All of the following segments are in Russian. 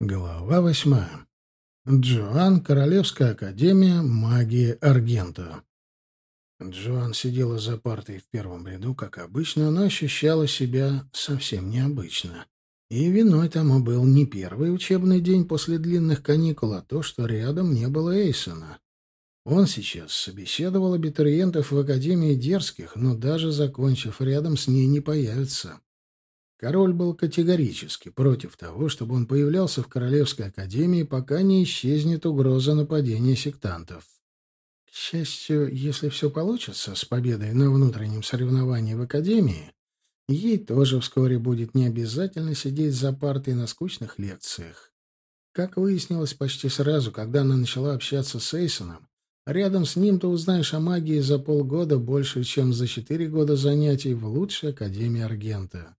Глава восьмая. Джоан, Королевская академия магии Аргента. Джоан сидела за партой в первом ряду, как обычно, но ощущала себя совсем необычно. И виной тому был не первый учебный день после длинных каникул, а то, что рядом не было Эйсона. Он сейчас собеседовал абитуриентов в Академии Дерзких, но даже закончив рядом с ней не появится. Король был категорически против того, чтобы он появлялся в Королевской академии, пока не исчезнет угроза нападения сектантов. К счастью, если все получится с победой на внутреннем соревновании в академии, ей тоже вскоре будет не обязательно сидеть за партой на скучных лекциях. Как выяснилось почти сразу, когда она начала общаться с Эйсоном, рядом с ним ты узнаешь о магии за полгода больше, чем за четыре года занятий в лучшей академии Аргента.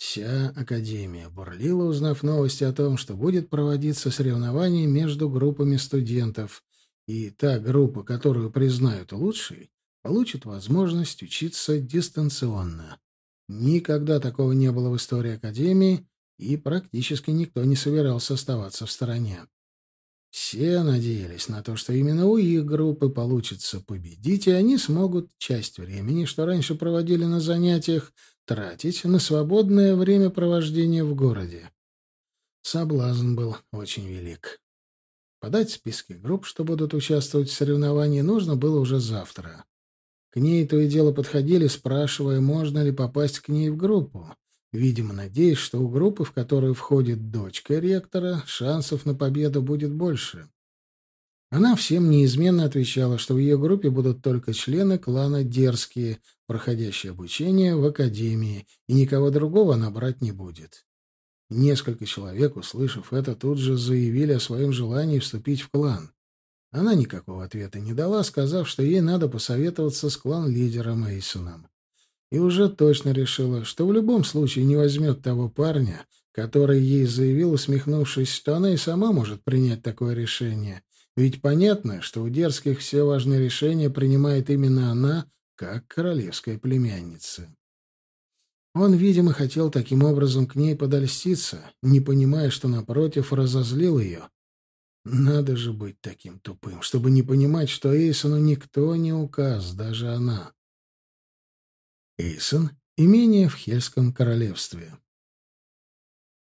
Вся Академия бурлила, узнав новости о том, что будет проводиться соревнование между группами студентов, и та группа, которую признают лучшей, получит возможность учиться дистанционно. Никогда такого не было в истории Академии, и практически никто не собирался оставаться в стороне. Все надеялись на то, что именно у их группы получится победить, и они смогут часть времени, что раньше проводили на занятиях, тратить на свободное времяпровождение в городе. Соблазн был очень велик. Подать списки групп, что будут участвовать в соревновании, нужно было уже завтра. К ней то и дело подходили, спрашивая, можно ли попасть к ней в группу. Видимо, надеясь, что у группы, в которую входит дочка ректора, шансов на победу будет больше. Она всем неизменно отвечала, что в ее группе будут только члены клана Дерзкие, проходящие обучение в академии, и никого другого она брать не будет. Несколько человек, услышав это, тут же заявили о своем желании вступить в клан. Она никакого ответа не дала, сказав, что ей надо посоветоваться с клан-лидером Эйсоном. И уже точно решила, что в любом случае не возьмет того парня, который ей заявил, усмехнувшись, что она и сама может принять такое решение, ведь понятно, что у дерзких все важные решения принимает именно она, как королевская племянница. Он, видимо, хотел таким образом к ней подольститься, не понимая, что, напротив, разозлил ее. Надо же быть таким тупым, чтобы не понимать, что Эйсону никто не указ, даже она. Эйсон — имение в Хельском королевстве.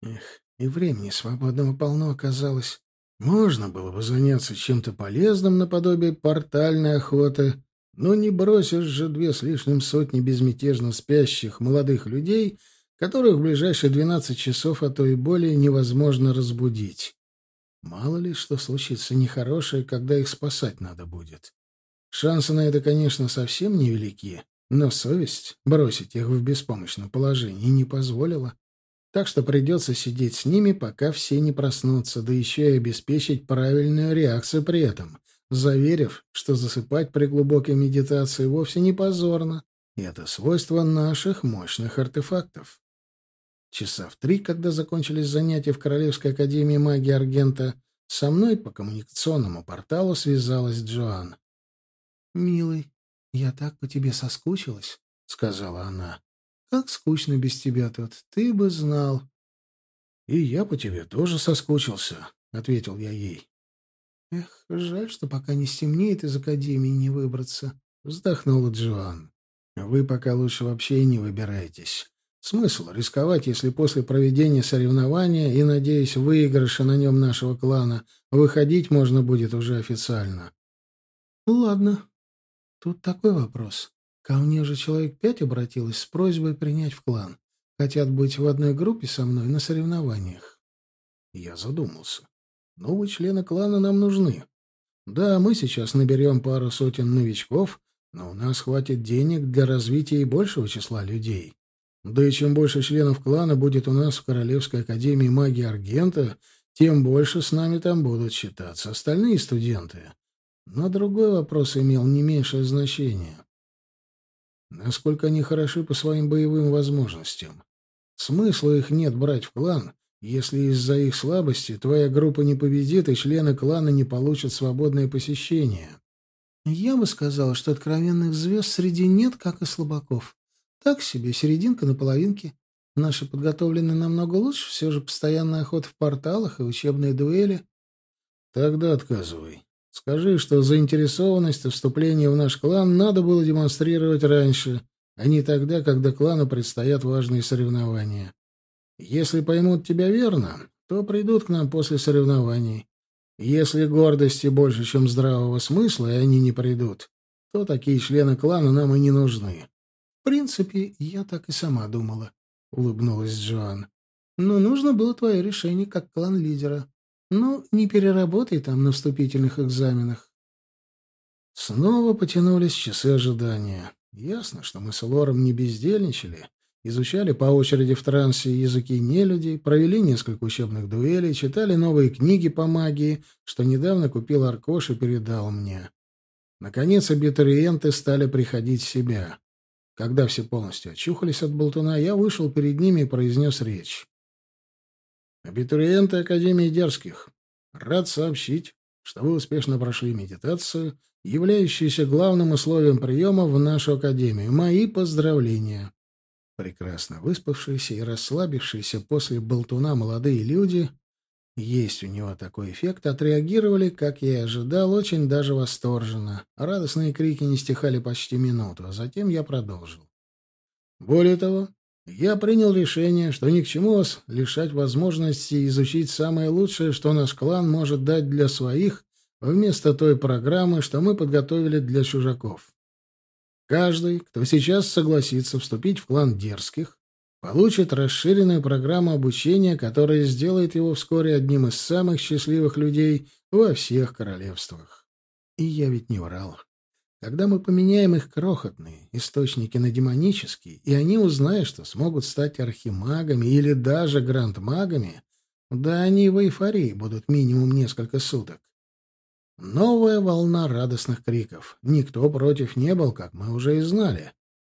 Эх, и времени свободного полно оказалось. Можно было бы заняться чем-то полезным наподобие портальной охоты, но не бросишь же две с лишним сотни безмятежно спящих молодых людей, которых в ближайшие двенадцать часов, а то и более, невозможно разбудить. Мало ли что случится нехорошее, когда их спасать надо будет. Шансы на это, конечно, совсем невелики, но совесть бросить их в беспомощном положении не позволила. Так что придется сидеть с ними, пока все не проснутся, да еще и обеспечить правильную реакцию при этом, заверив, что засыпать при глубокой медитации вовсе не позорно, и это свойство наших мощных артефактов. Часа в три, когда закончились занятия в Королевской академии магии Аргента, со мной по коммуникационному порталу связалась Джоан. «Милый, я так по тебе соскучилась», — сказала она. Как скучно без тебя тут, ты бы знал. — И я по тебе тоже соскучился, — ответил я ей. — Эх, жаль, что пока не стемнеет, из академии не выбраться, — вздохнула Джоан. — Вы пока лучше вообще не выбирайтесь. Смысл рисковать, если после проведения соревнования и, надеюсь, выигрыша на нем нашего клана, выходить можно будет уже официально? — Ладно. Тут такой вопрос. Ко мне же человек пять обратилось с просьбой принять в клан. Хотят быть в одной группе со мной на соревнованиях. Я задумался. Новые члены клана нам нужны. Да, мы сейчас наберем пару сотен новичков, но у нас хватит денег для развития и большего числа людей. Да и чем больше членов клана будет у нас в Королевской академии магии Аргента, тем больше с нами там будут считаться остальные студенты. Но другой вопрос имел не меньшее значение. Насколько они хороши по своим боевым возможностям. Смысла их нет брать в клан, если из-за их слабости твоя группа не победит и члены клана не получат свободное посещение. Я бы сказала, что откровенных звезд среди нет, как и слабаков. Так себе, серединка на половинке. Наши подготовлены намного лучше, все же постоянная охота в порталах и учебные дуэли. Тогда отказывай. Скажи, что заинтересованность и вступление в наш клан надо было демонстрировать раньше, а не тогда, когда клану предстоят важные соревнования. Если поймут тебя верно, то придут к нам после соревнований. Если гордости больше, чем здравого смысла, и они не придут, то такие члены клана нам и не нужны. — В принципе, я так и сама думала, — улыбнулась Джоан. — Но нужно было твое решение как клан-лидера. Ну, не переработай там на вступительных экзаменах. Снова потянулись часы ожидания. Ясно, что мы с Лором не бездельничали. Изучали по очереди в трансе языки нелюдей, провели несколько учебных дуэлей, читали новые книги по магии, что недавно купил Аркош и передал мне. Наконец абитуриенты стали приходить в себя. Когда все полностью очухались от болтуна, я вышел перед ними и произнес речь. Абитуриенты Академии Дерзких, рад сообщить, что вы успешно прошли медитацию, являющуюся главным условием приема в нашу Академию. Мои поздравления. Прекрасно выспавшиеся и расслабившиеся после болтуна молодые люди, есть у него такой эффект, отреагировали, как я и ожидал, очень даже восторженно. Радостные крики не стихали почти минуту, а затем я продолжил. Более того, я принял решение, что ни к чему вас лишать возможности изучить самое лучшее, что наш клан может дать для своих, вместо той программы, что мы подготовили для чужаков. Каждый, кто сейчас согласится вступить в клан дерзких, получит расширенную программу обучения, которая сделает его вскоре одним из самых счастливых людей во всех королевствах. И я ведь не врал. Когда мы поменяем их крохотные источники на демонические, и они узнают, что смогут стать архимагами или даже грандмагами, да они в эйфории будут минимум несколько суток. Новая волна радостных криков. Никто против не был, как мы уже и знали.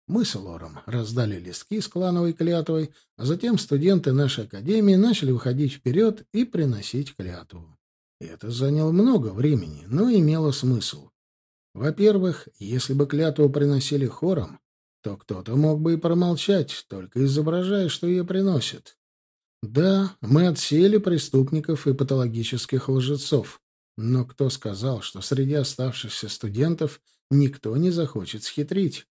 Мы с Лором раздали листки с клановой клятвой, а затем студенты нашей академии начали выходить вперед и приносить клятву. Это заняло много времени, но имело смысл. Во-первых, если бы клятву приносили хором, то кто-то мог бы и промолчать, только изображая, что ее приносят. Да, мы отсеяли преступников и патологических лжецов, но кто сказал, что среди оставшихся студентов никто не захочет схитрить?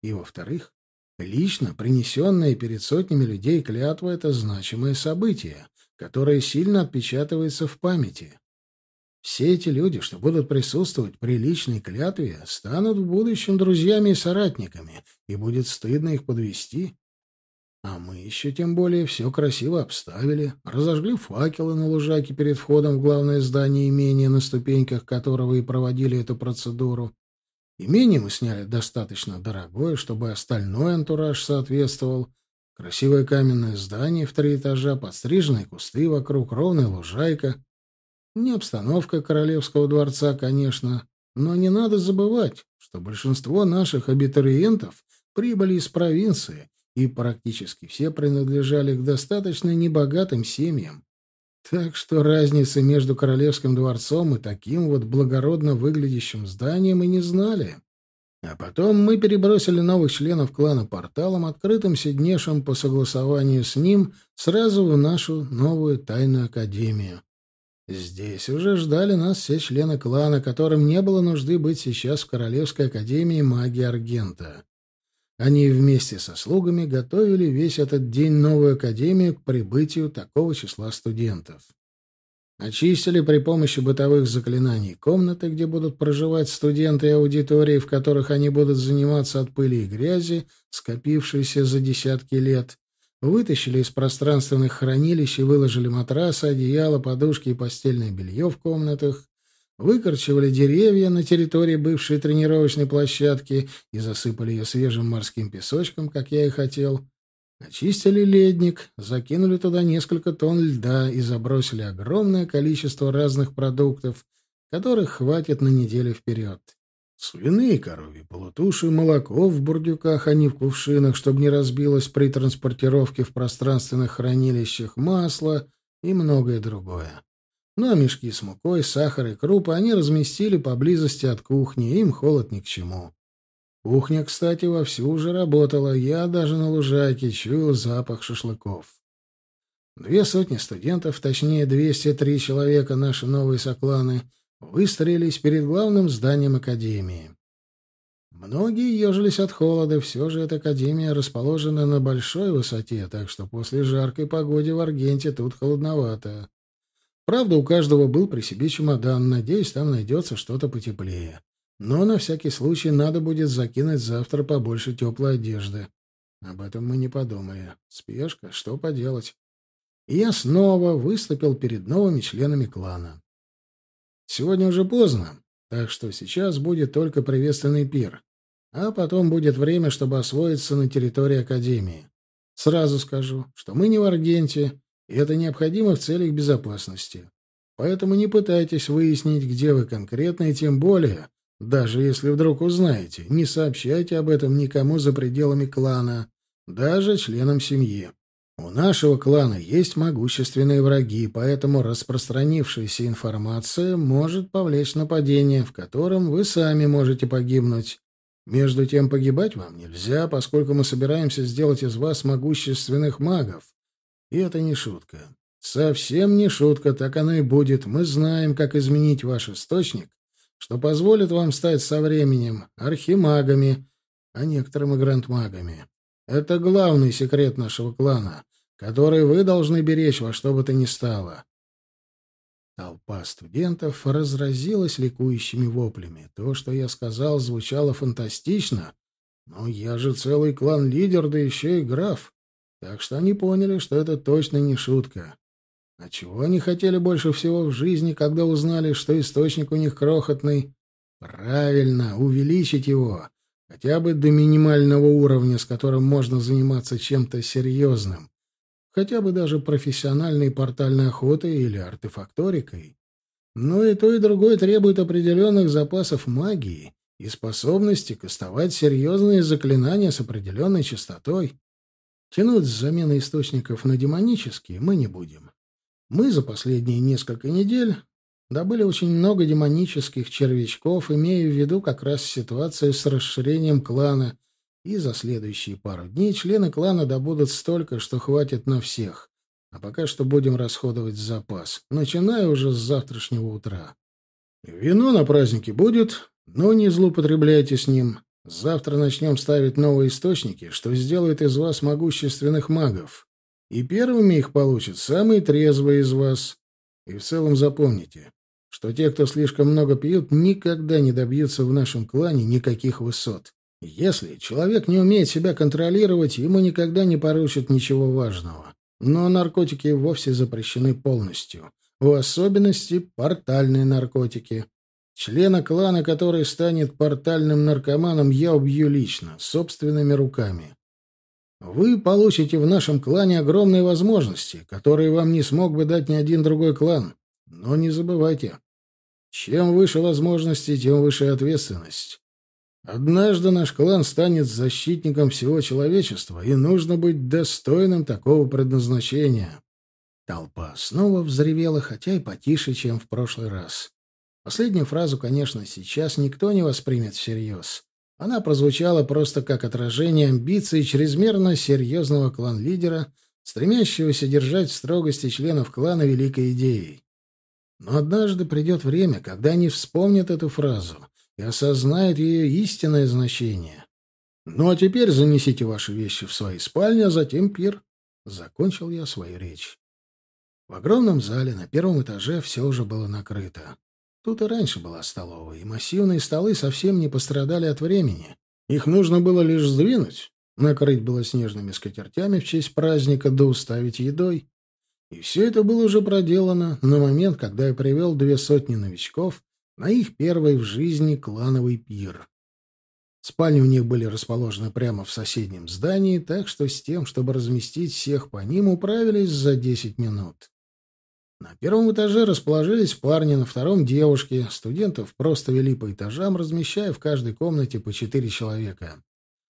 И, во-вторых, лично принесенная перед сотнями людей клятва — это значимое событие, которое сильно отпечатывается в памяти. Все эти люди, что будут присутствовать при личной клятве, станут в будущем друзьями и соратниками, и будет стыдно их подвести. А мы еще тем более все красиво обставили, разожгли факелы на лужаке перед входом в главное здание имения, на ступеньках которого и проводили эту процедуру. Имение мы сняли достаточно дорогое, чтобы остальной антураж соответствовал. Красивое каменное здание в три этажа, подстриженные кусты вокруг, ровная лужайка — не обстановка королевского дворца, конечно, но не надо забывать, что большинство наших абитуриентов прибыли из провинции, и практически все принадлежали к достаточно небогатым семьям. Так что разницы между королевским дворцом и таким вот благородно выглядящим зданием и не знали. А потом мы перебросили новых членов клана порталом, открытым сиднешем по согласованию с ним, сразу в нашу новую тайную академию. Здесь уже ждали нас все члены клана, которым не было нужды быть сейчас в Королевской академии магии Аргента. Они вместе со слугами готовили весь этот день новую академию к прибытию такого числа студентов. Очистили при помощи бытовых заклинаний комнаты, где будут проживать студенты и аудитории, в которых они будут заниматься от пыли и грязи, скопившейся за десятки лет, Вытащили из пространственных хранилищ и выложили матрасы, одеяло, подушки и постельное белье в комнатах. Выкорчевали деревья на территории бывшей тренировочной площадки и засыпали ее свежим морским песочком, как я и хотел. Очистили ледник, закинули туда несколько тонн льда и забросили огромное количество разных продуктов, которых хватит на неделю вперед. Свиные коровьи полутуши, молоко в бурдюках, а не в кувшинах, чтобы не разбилось при транспортировке в пространственных хранилищах, масло и многое другое. Ну а мешки с мукой, сахар и крупы они разместили поблизости от кухни, им холод ни к чему. Кухня, кстати, вовсю уже работала. Я даже на лужайке чуял запах шашлыков. Две сотни студентов, точнее 203 человека, наши новые сокланы, выстроились перед главным зданием академии. Многие ежились от холода, все же эта академия расположена на большой высоте, так что после жаркой погоды в Аргенте тут холодновато. Правда, у каждого был при себе чемодан, надеюсь, там найдется что-то потеплее. Но на всякий случай надо будет закинуть завтра побольше теплой одежды. Об этом мы не подумали. Спешка, что поделать. И я снова выступил перед новыми членами клана. Сегодня уже поздно, так что сейчас будет только приветственный пир. А потом будет время, чтобы освоиться на территории Академии. Сразу скажу, что мы не в Аргенте, и это необходимо в целях безопасности. Поэтому не пытайтесь выяснить, где вы конкретно, и тем более, даже если вдруг узнаете, не сообщайте об этом никому за пределами клана, даже членам семьи. У нашего клана есть могущественные враги, поэтому распространившаяся информация может повлечь нападение, в котором вы сами можете погибнуть. Между тем погибать вам нельзя, поскольку мы собираемся сделать из вас могущественных магов. И это не шутка. Совсем не шутка, так оно и будет. Мы знаем, как изменить ваш источник, что позволит вам стать со временем архимагами, а некоторым и грандмагами. Это главный секрет нашего клана, который вы должны беречь во что бы то ни стало. Толпа студентов разразилась ликующими воплями. То, что я сказал, звучало фантастично, но я же целый клан-лидер, да еще и граф. Так что они поняли, что это точно не шутка. А чего они хотели больше всего в жизни, когда узнали, что источник у них крохотный? Правильно, увеличить его, хотя бы до минимального уровня, с которым можно заниматься чем-то серьезным хотя бы даже профессиональной портальной охотой или артефакторикой. Но и то, и другое требует определенных запасов магии и способности кастовать серьезные заклинания с определенной частотой. Тянуть с замены источников на демонические мы не будем. Мы за последние несколько недель добыли очень много демонических червячков, имея в виду как раз ситуацию с расширением клана и за следующие пару дней члены клана добудут столько, что хватит на всех. А пока что будем расходовать запас, начиная уже с завтрашнего утра. Вино на празднике будет, но не злоупотребляйте с ним. Завтра начнем ставить новые источники, что сделает из вас могущественных магов. И первыми их получат самые трезвые из вас. И в целом запомните, что те, кто слишком много пьют, никогда не добьются в нашем клане никаких высот. Если человек не умеет себя контролировать, ему никогда не поручат ничего важного. Но наркотики вовсе запрещены полностью. В особенности портальные наркотики. Члена клана, который станет портальным наркоманом, я убью лично, собственными руками. Вы получите в нашем клане огромные возможности, которые вам не смог бы дать ни один другой клан. Но не забывайте, чем выше возможности, тем выше ответственность. Однажды наш клан станет защитником всего человечества, и нужно быть достойным такого предназначения. Толпа снова взревела, хотя и потише, чем в прошлый раз. Последнюю фразу, конечно, сейчас никто не воспримет всерьез. Она прозвучала просто как отражение амбиций чрезмерно серьезного клан-лидера, стремящегося держать в строгости членов клана великой идеей. Но однажды придет время, когда они вспомнят эту фразу — и осознает ее истинное значение. Ну а теперь занесите ваши вещи в свои спальни, а затем пир. Закончил я свою речь. В огромном зале на первом этаже все уже было накрыто. Тут и раньше была столовая, и массивные столы совсем не пострадали от времени. Их нужно было лишь сдвинуть, накрыть было снежными скатертями в честь праздника, да уставить едой. И все это было уже проделано на момент, когда я привел две сотни новичков на их первый в жизни клановый пир. Спальни у них были расположены прямо в соседнем здании, так что с тем, чтобы разместить всех по ним, управились за десять минут. На первом этаже расположились парни, на втором — девушки. Студентов просто вели по этажам, размещая в каждой комнате по четыре человека.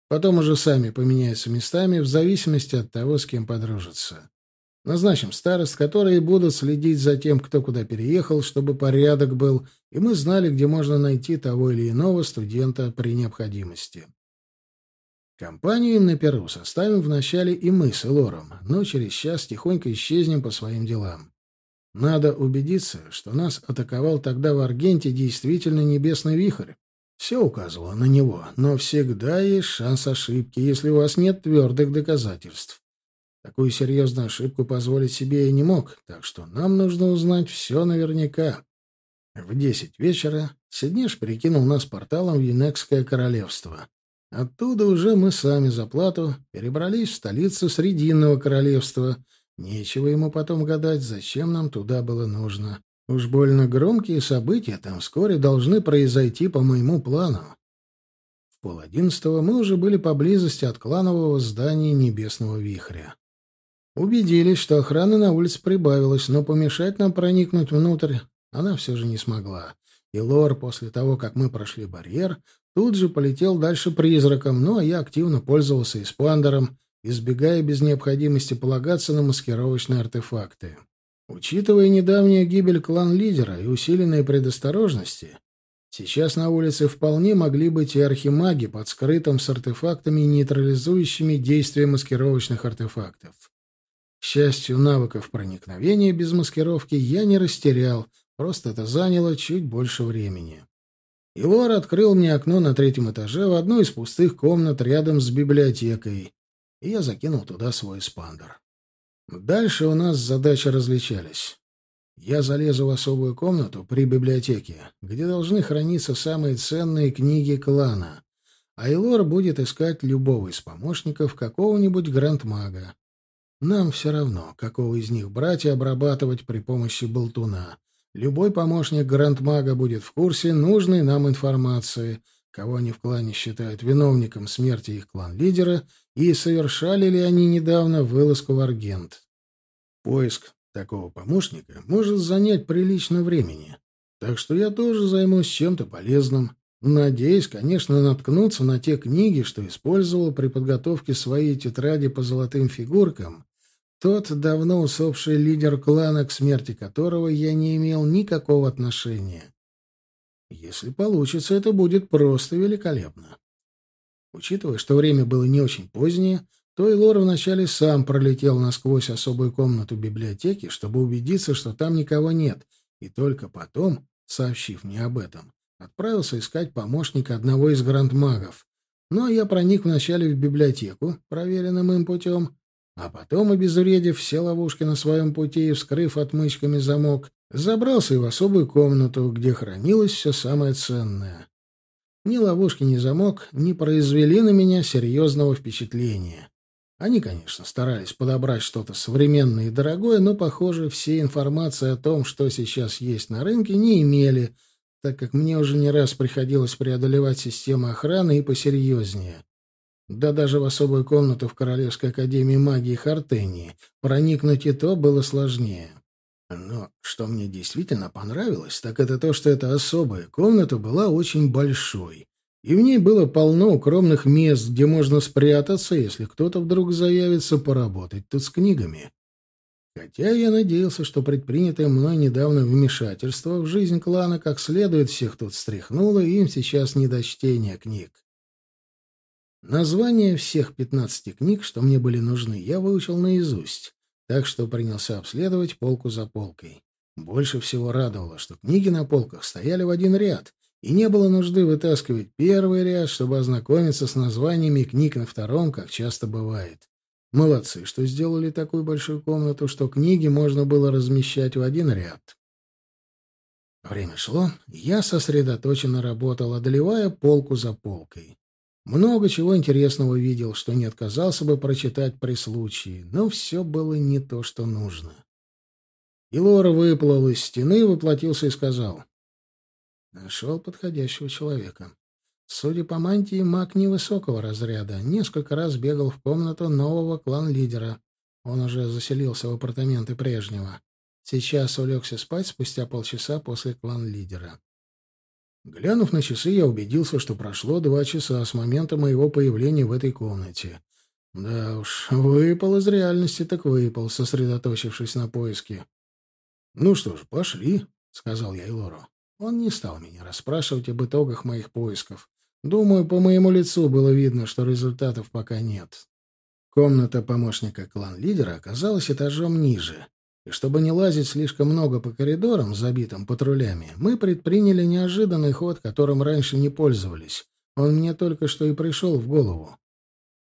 Потом уже сами поменяются местами в зависимости от того, с кем подружатся. Назначим старост, которые будут следить за тем, кто куда переехал, чтобы порядок был, и мы знали, где можно найти того или иного студента при необходимости. Компанию им на Перу составим вначале и мы с Элором, но через час тихонько исчезнем по своим делам. Надо убедиться, что нас атаковал тогда в Аргенте действительно небесный вихрь. Все указывало на него, но всегда есть шанс ошибки, если у вас нет твердых доказательств. Такую серьезную ошибку позволить себе я не мог, так что нам нужно узнать все наверняка. В десять вечера Сиднеш перекинул нас порталом в Юнекское королевство. Оттуда уже мы сами за плату перебрались в столицу Срединного королевства. Нечего ему потом гадать, зачем нам туда было нужно. Уж больно громкие события там вскоре должны произойти по моему плану. В пол одиннадцатого мы уже были поблизости от кланового здания Небесного Вихря. Убедились, что охраны на улице прибавилось, но помешать нам проникнуть внутрь она все же не смогла. И Лор, после того, как мы прошли барьер, Тут же полетел дальше призраком, ну а я активно пользовался эспандером, избегая без необходимости полагаться на маскировочные артефакты. Учитывая недавнюю гибель клан-лидера и усиленные предосторожности, сейчас на улице вполне могли быть и архимаги под скрытым с артефактами, нейтрализующими действие маскировочных артефактов. Счастью, навыков проникновения без маскировки я не растерял, просто это заняло чуть больше времени. Илор открыл мне окно на третьем этаже в одну из пустых комнат рядом с библиотекой, и я закинул туда свой спандер. Дальше у нас задачи различались. Я залезу в особую комнату при библиотеке, где должны храниться самые ценные книги клана, а Илор будет искать любого из помощников какого-нибудь грандмага. Нам все равно, какого из них брать и обрабатывать при помощи болтуна. Любой помощник Грандмага будет в курсе нужной нам информации, кого они в клане считают виновником смерти их клан-лидера и совершали ли они недавно вылазку в Аргент. Поиск такого помощника может занять прилично времени, так что я тоже займусь чем-то полезным. Надеюсь, конечно, наткнуться на те книги, что использовал при подготовке своей тетради по золотым фигуркам, тот давно усопший лидер клана, к смерти которого я не имел никакого отношения. Если получится, это будет просто великолепно. Учитывая, что время было не очень позднее, то и Лор вначале сам пролетел насквозь особую комнату библиотеки, чтобы убедиться, что там никого нет, и только потом, сообщив мне об этом, отправился искать помощника одного из грандмагов. Ну, а я проник вначале в библиотеку, проверенным им путем, а потом, обезвредив все ловушки на своем пути и вскрыв отмычками замок, забрался и в особую комнату, где хранилось все самое ценное. Ни ловушки, ни замок не произвели на меня серьезного впечатления. Они, конечно, старались подобрать что-то современное и дорогое, но, похоже, все информации о том, что сейчас есть на рынке, не имели, так как мне уже не раз приходилось преодолевать систему охраны и посерьезнее. Да даже в особую комнату в Королевской академии магии Хартении проникнуть и то было сложнее. Но что мне действительно понравилось, так это то, что эта особая комната была очень большой. И в ней было полно укромных мест, где можно спрятаться, если кто-то вдруг заявится поработать тут с книгами. Хотя я надеялся, что предпринятое мной недавно вмешательство в жизнь клана как следует всех тут стряхнуло, и им сейчас не до чтения книг. Названия всех пятнадцати книг, что мне были нужны, я выучил наизусть, так что принялся обследовать полку за полкой. Больше всего радовало, что книги на полках стояли в один ряд, и не было нужды вытаскивать первый ряд, чтобы ознакомиться с названиями книг на втором, как часто бывает. Молодцы, что сделали такую большую комнату, что книги можно было размещать в один ряд. Время шло, я сосредоточенно работал, одолевая полку за полкой. Много чего интересного видел, что не отказался бы прочитать при случае, но все было не то, что нужно. И Лора выплыл из стены, воплотился и сказал. Нашел подходящего человека. Судя по мантии, маг невысокого разряда. Несколько раз бегал в комнату нового клан-лидера. Он уже заселился в апартаменты прежнего. Сейчас улегся спать спустя полчаса после клан-лидера. Глянув на часы, я убедился, что прошло два часа с момента моего появления в этой комнате. Да уж, выпал из реальности, так выпал, сосредоточившись на поиске. «Ну что ж, пошли», — сказал я Элору. Он не стал меня расспрашивать об итогах моих поисков. Думаю, по моему лицу было видно, что результатов пока нет. Комната помощника клан-лидера оказалась этажом ниже. И чтобы не лазить слишком много по коридорам, забитым патрулями, мы предприняли неожиданный ход, которым раньше не пользовались. Он мне только что и пришел в голову.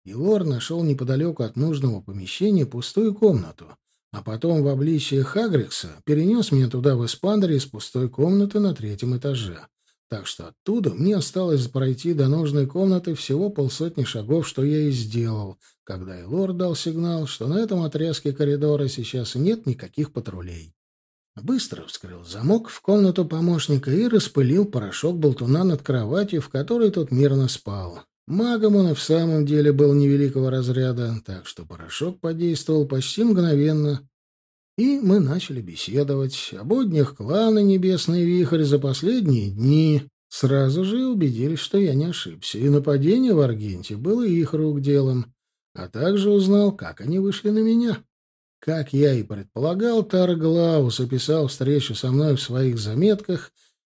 И Лор нашел неподалеку от нужного помещения пустую комнату, а потом в обличье Хагрикса перенес меня туда в эспандере из пустой комнаты на третьем этаже. Так что оттуда мне осталось пройти до нужной комнаты всего полсотни шагов, что я и сделал, когда Элор дал сигнал, что на этом отрезке коридора сейчас нет никаких патрулей. Быстро вскрыл замок в комнату помощника и распылил порошок болтуна над кроватью, в которой тот мирно спал. Магом он и в самом деле был невеликого разряда, так что порошок подействовал почти мгновенно, и мы начали беседовать о буднях клана «Небесный вихрь» за последние дни. Сразу же убедились, что я не ошибся, и нападение в Аргенте было их рук делом, а также узнал, как они вышли на меня. Как я и предполагал, Тарглаус описал встречу со мной в своих заметках,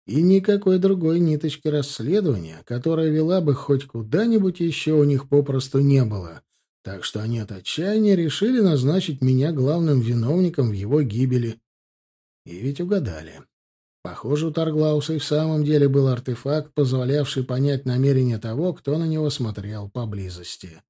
и никакой другой ниточки расследования, которая вела бы хоть куда-нибудь еще у них попросту не было. Так что они от отчаяния решили назначить меня главным виновником в его гибели. И ведь угадали. Похоже, у Тарглауса и в самом деле был артефакт, позволявший понять намерения того, кто на него смотрел поблизости.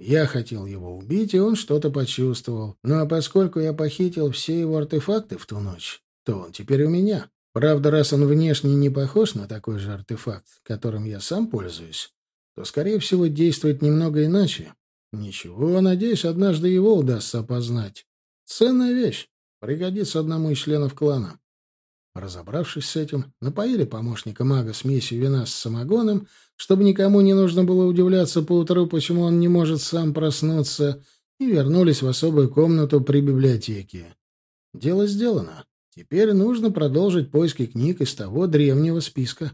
Я хотел его убить, и он что-то почувствовал. Ну а поскольку я похитил все его артефакты в ту ночь, то он теперь у меня. Правда, раз он внешне не похож на такой же артефакт, которым я сам пользуюсь, то, скорее всего, действует немного иначе, Ничего, надеюсь, однажды его удастся опознать. Ценная вещь. Пригодится одному из членов клана. Разобравшись с этим, напоили помощника мага смесью вина с самогоном, чтобы никому не нужно было удивляться поутру, почему он не может сам проснуться, и вернулись в особую комнату при библиотеке. Дело сделано. Теперь нужно продолжить поиски книг из того древнего списка.